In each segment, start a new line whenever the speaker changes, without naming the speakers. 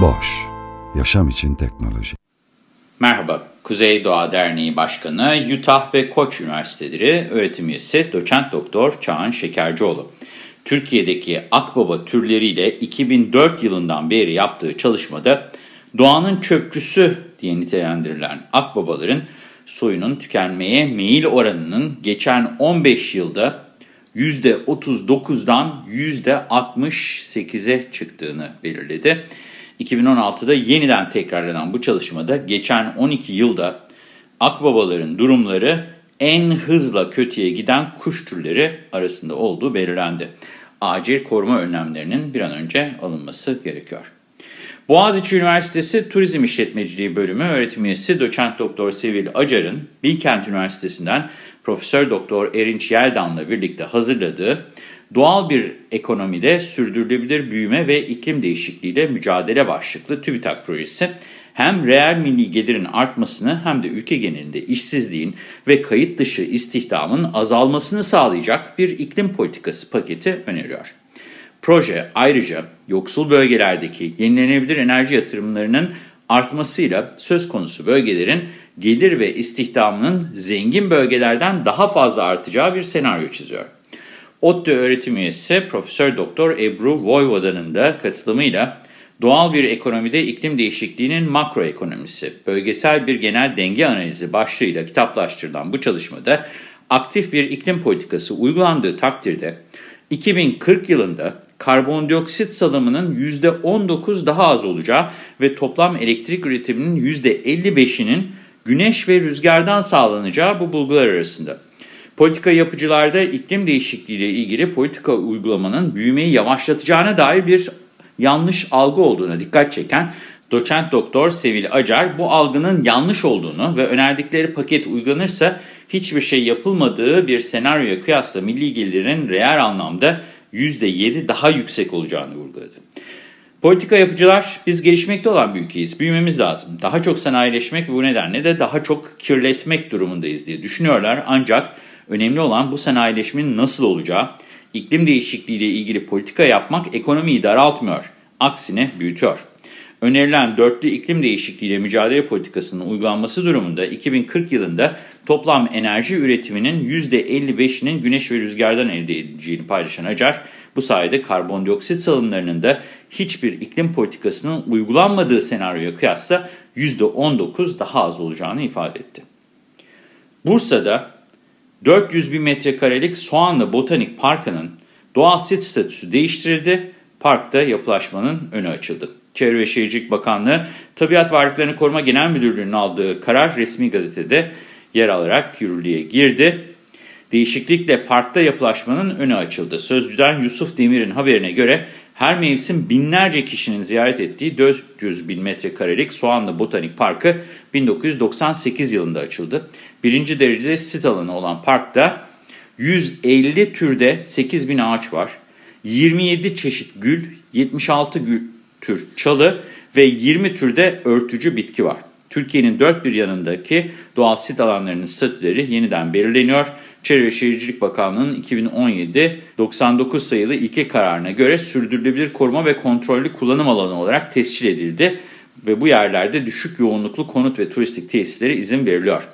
Boş, yaşam için teknoloji.
Merhaba, Kuzey Doğa Derneği Başkanı, Utah ve Koç Üniversiteleri öğretim üyesi Doçent Doktor Çağan Şekercioğlu. Türkiye'deki akbaba türleriyle 2004 yılından beri yaptığı çalışmada doğanın çöpçüsü diye nitelendirilen akbabaların soyunun tükenmeye meyil oranının geçen 15 yılda %39'dan %68'e çıktığını belirledi. 2016'da yeniden tekrarlanan bu çalışmada geçen 12 yılda akbabaların durumları en hızla kötüye giden kuş türleri arasında olduğu belirlendi. Acil koruma önlemlerinin bir an önce alınması gerekiyor. Boğaziçi Üniversitesi Turizm İşletmeciliği Bölümü öğretim üyesi Doçent Doktor Sevil Acar'ın Bilkent Üniversitesi'nden Profesör Doktor Erinç Yeldan'la birlikte hazırladığı Doğal bir ekonomide sürdürülebilir büyüme ve iklim değişikliğiyle mücadele başlıklı TÜBİTAK projesi hem reel milli gelirin artmasını hem de ülke genelinde işsizliğin ve kayıt dışı istihdamın azalmasını sağlayacak bir iklim politikası paketi öneriyor. Proje ayrıca yoksul bölgelerdeki yenilenebilir enerji yatırımlarının artmasıyla söz konusu bölgelerin gelir ve istihdamının zengin bölgelerden daha fazla artacağı bir senaryo çiziyor. ODTÜ öğretim üyesi Profesör Doktor Ebru Voyvoda'nın da katılımıyla doğal bir ekonomide iklim değişikliğinin makroekonomisi, bölgesel bir genel denge analizi başlığıyla kitaplaştırılan bu çalışmada aktif bir iklim politikası uygulandığı takdirde 2040 yılında karbondioksit salımının %19 daha az olacağı ve toplam elektrik üretiminin %55'inin güneş ve rüzgardan sağlanacağı bu bulgular arasında. Politika yapıcılarda iklim değişikliği ile ilgili politika uygulamanın büyümeyi yavaşlatacağına dair bir yanlış algı olduğuna dikkat çeken doçent doktor Sevil Acar bu algının yanlış olduğunu ve önerdikleri paket uygulanırsa hiçbir şey yapılmadığı bir senaryoya kıyasla milli gelirin reel anlamda %7 daha yüksek olacağını vurguladı. Politika yapıcılar biz gelişmekte olan bir ülkeyiz, büyümemiz lazım. Daha çok sanayileşmek ve bu nedenle de daha çok kirletmek durumundayız diye düşünüyorlar. Ancak önemli olan bu sanayileşmenin nasıl olacağı, iklim değişikliği ile ilgili politika yapmak ekonomiyi daraltmıyor, aksine büyütüyor. Önerilen dörtlü iklim değişikliğiyle mücadele politikasının uygulanması durumunda 2040 yılında toplam enerji üretiminin %55'inin güneş ve rüzgardan elde edileceğini paylaşan Acar, bu sayede karbondioksit salımlarının da hiçbir iklim politikasının uygulanmadığı senaryoya kıyasla %19 daha az olacağını ifade etti. Bursa'da 400 bin metrekarelik Soğanlı Botanik Parkı'nın doğal sit statüsü değiştirildi, parkta yapılaşmanın önü açıldı. Çevre ve Şehircilik Bakanlığı Tabiat Varlıklarını Koruma Genel Müdürlüğü'nün aldığı karar resmi gazetede yer alarak yürürlüğe girdi. Değişiklikle parkta yapılaşmanın önü açıldı. Sözcüden Yusuf Demir'in haberine göre her mevsim binlerce kişinin ziyaret ettiği 400 bin metrekarelik Soğanlı Botanik Parkı 1998 yılında açıldı. Birinci derecede sit alanı olan parkta 150 türde 8 bin ağaç var. 27 çeşit gül, 76 gül, tür çalı ve 20 türde örtücü bitki var. Türkiye'nin dört bir yanındaki doğal sit alanlarının statüleri yeniden belirleniyor. Çevre ve Şehircilik Bakanlığı'nın 2017-99 sayılı ilke kararına göre sürdürülebilir koruma ve kontrollü kullanım alanı olarak tescil edildi ve bu yerlerde düşük yoğunluklu konut ve turistik tesislere izin veriliyor.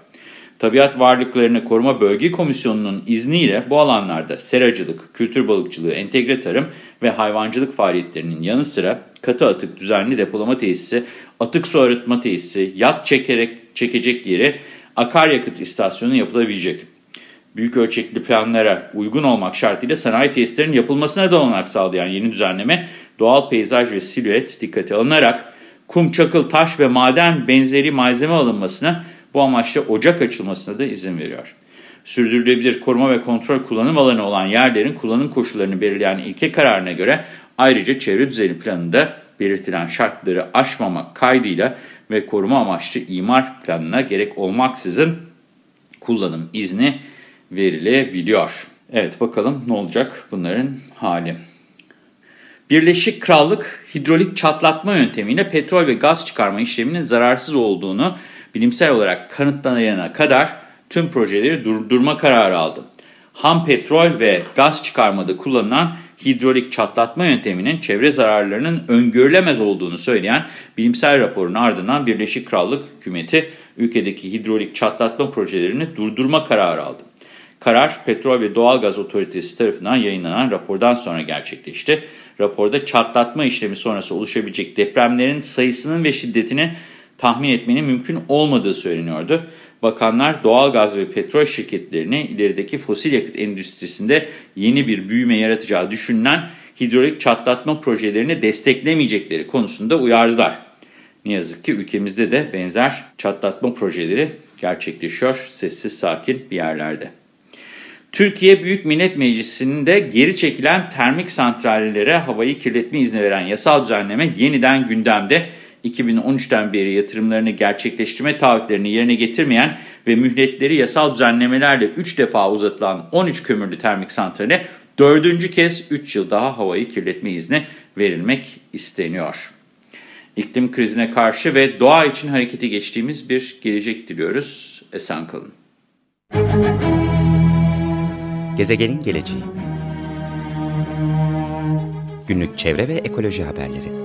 Tabiat Varlıklarını Koruma Bölge Komisyonu'nun izniyle bu alanlarda seracılık, kültür balıkçılığı, entegre tarım ve hayvancılık faaliyetlerinin yanı sıra katı atık düzenli depolama tesisi, atık su arıtma tesisi, yat çekerek çekecek yeri, akaryakıt istasyonu yapılabilecek. Büyük ölçekli planlara uygun olmak şartıyla sanayi tesislerinin yapılmasına da olanak sağlayan yeni düzenleme, doğal peyzaj ve silüet dikkate alınarak kum, çakıl, taş ve maden benzeri malzeme alınmasına bu amaçla ocak açılmasına da izin veriyor. Sürdürülebilir koruma ve kontrol kullanım alanı olan yerlerin kullanım koşullarını belirleyen ilke kararına göre ayrıca çevre düzeni planında belirtilen şartları aşmamak kaydıyla ve koruma amaçlı imar planına gerek olmaksızın kullanım izni verilebiliyor. Evet bakalım ne olacak bunların hali. Birleşik Krallık hidrolik çatlatma yöntemiyle petrol ve gaz çıkarma işleminin zararsız olduğunu bilimsel olarak kanıtlanana kadar tüm projeleri durdurma kararı aldı. Ham petrol ve gaz çıkarmada kullanılan hidrolik çatlatma yönteminin çevre zararlarının öngörülemez olduğunu söyleyen bilimsel raporun ardından Birleşik Krallık hükümeti ülkedeki hidrolik çatlatma projelerini durdurma kararı aldı. Karar Petrol ve Doğalgaz Otoritesi tarafından yayınlanan rapordan sonra gerçekleşti. Raporda çatlatma işlemi sonrası oluşabilecek depremlerin sayısının ve şiddetini tahmin etmenin mümkün olmadığı söyleniyordu. Bakanlar doğalgaz ve petrol şirketlerini ilerideki fosil yakıt endüstrisinde yeni bir büyüme yaratacağı düşünülen hidrolik çatlatma projelerini desteklemeyecekleri konusunda uyardılar. Ne yazık ki ülkemizde de benzer çatlatma projeleri gerçekleşiyor sessiz sakin bir yerlerde. Türkiye Büyük Millet Meclisi'nde geri çekilen termik santrallere havayı kirletme izni veren yasal düzenleme yeniden gündemde. 2013'ten beri yatırımlarını gerçekleştirme taahhütlerini yerine getirmeyen ve mühletleri yasal düzenlemelerle 3 defa uzatılan 13 kömürlü termik santrale 4. kez 3 yıl daha havayı kirletme izni verilmek isteniyor. İklim krizine karşı ve doğa için harekete geçtiğimiz bir gelecek diliyoruz. Esen kalın.
Gezegenin geleceği Günlük çevre ve ekoloji haberleri